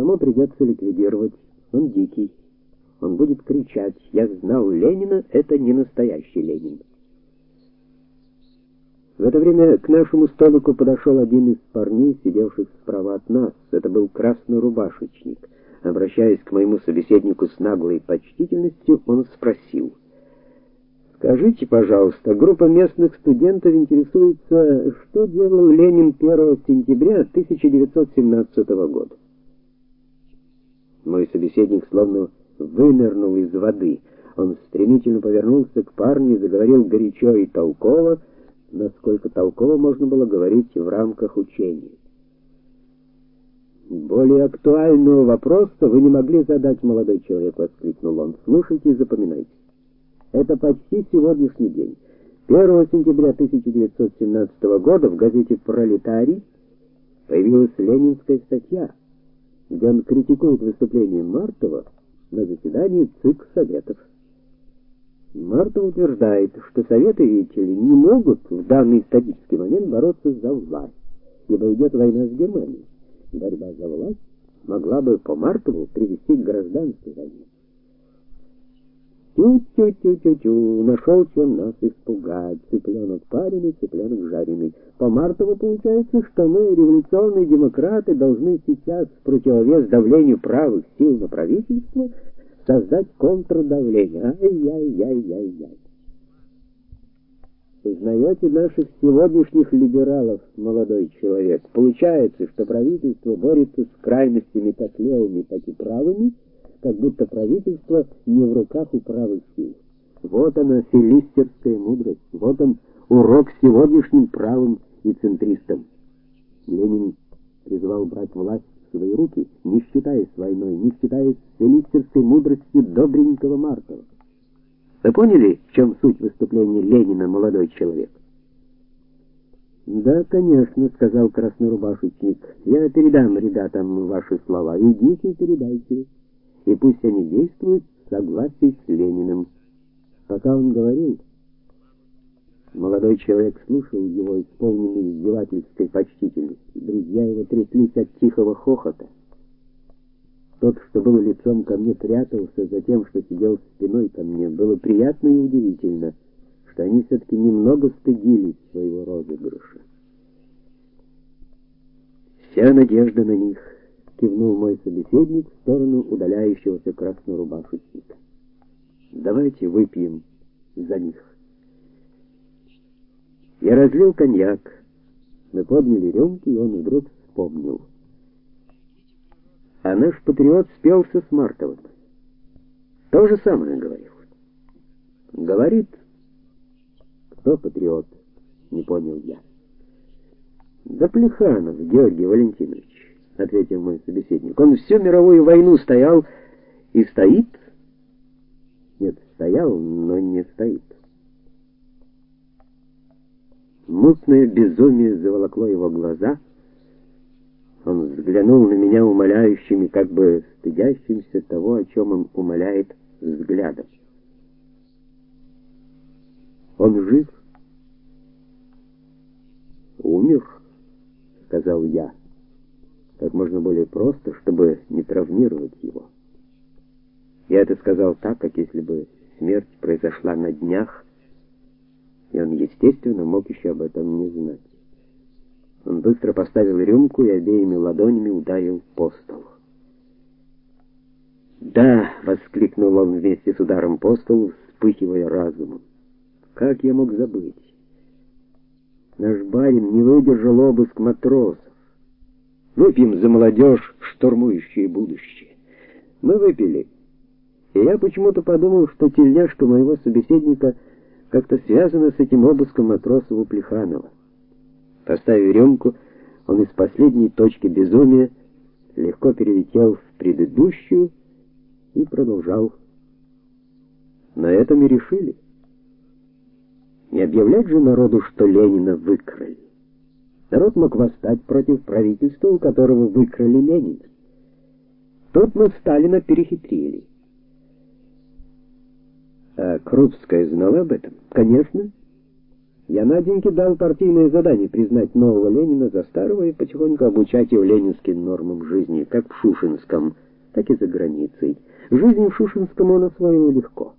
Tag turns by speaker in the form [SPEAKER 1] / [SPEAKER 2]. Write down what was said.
[SPEAKER 1] кому придется ликвидировать. Он дикий. Он будет кричать: "Я знал Ленина, это не настоящий Ленин". В это время к нашему столику подошел один из парней, сидевших справа от нас. Это был краснорубашечник. Обращаясь к моему собеседнику с наглой почтительностью, он спросил: "Скажите, пожалуйста, группа местных студентов интересуется, что делал Ленин 1 сентября 1917 года?" Мой собеседник словно вынырнул из воды. Он стремительно повернулся к парню и заговорил горячо и толково, насколько толково можно было говорить в рамках учения. Более актуального вопроса вы не могли задать, молодой человек, воскликнул он. Слушайте и запоминайте. Это почти сегодняшний день. 1 сентября 1917 года в газете Пролетарий появилась ленинская статья, где он критикует выступление Мартова на заседании ЦИК Советов. Марта утверждает, что советы, видите ли, не могут в данный исторический момент бороться за власть, ибо идет война с Германией. Борьба за власть могла бы по Мартову привести к гражданской войне. Тю-тю-тю-тю-тю, нашел чем нас испугать. Цыпленок пареный, цыпленок жареный. По Мартову получается, что мы, революционные демократы, должны сейчас противовес давлению правых сил на правительство создать контрдавление. Ай-яй-яй-яй-яй. Узнаете наших сегодняшних либералов, молодой человек? Получается, что правительство борется с крайностями как левыми, так и правыми, как будто правительство не в руках у правых. Вот она, филистерская мудрость. Вот он, урок сегодняшним правым и центристам. Ленин призвал брать власть свои руки, не считаясь войной, не считаясь филистерской мудростью добренького Маркова. Вы поняли, в чем суть выступления Ленина, молодой человек? Да, конечно, сказал краснорубашечник. Я передам ребятам ваши слова. Идите и передайте. И пусть они действуют в согласии с Лениным. Пока он говорил, Молодой человек слушал его, исполненный издевательской почтительности. Друзья его тряслись от тихого хохота. Тот, что был лицом ко мне, прятался за тем, что сидел спиной ко мне. Было приятно и удивительно, что они все таки немного стыдились своего розыгрыша. Вся надежда на них, кивнул мой собеседник в сторону удаляющегося краснорубашечника. Давайте выпьем за них. Я разлил коньяк. Мы подняли рюмки, и он вдруг вспомнил. А наш патриот спелся с Мартовым. То же самое говорил. Говорит, кто патриот, не понял я. Да Плеханов Георгий Валентинович, ответил мой собеседник. Он всю мировую войну стоял и стоит. Нет, стоял, но не стоит. Мутное безумие заволокло его глаза. Он взглянул на меня умоляющими, как бы стыдящимся того, о чем он умоляет, взглядом. Он жив? Умер, сказал я. Как можно более просто, чтобы не травмировать его. Я это сказал так, как если бы смерть произошла на днях и он, естественно, мог еще об этом не знать. Он быстро поставил рюмку и обеими ладонями ударил по столу. "Да!" воскликнул он вместе с ударом по столу, вспыхивая разумом. "Как я мог забыть? Наш барин не выдержал обыск матросов. Выпьем за молодежь, штурмующую будущее. Мы выпили. И я почему-то подумал, что тельняшка моего собеседника — как-то связано с этим обыском матросов у Плеханова. Поставив рюмку, он из последней точки безумия легко перелетел в предыдущую и продолжал. На этом и решили. Не объявлять же народу, что Ленина выкрали. Народ мог восстать против правительства, у которого выкрали Ленина. Тут мы Сталина перехитрили. А Крупская знала об этом? Конечно. Я Наденьке дал партийное задание признать нового Ленина за старого и потихоньку обучать его ленинским нормам жизни, как в Шушинском, так и за границей. Жизнь в Шушинском он освоил легко.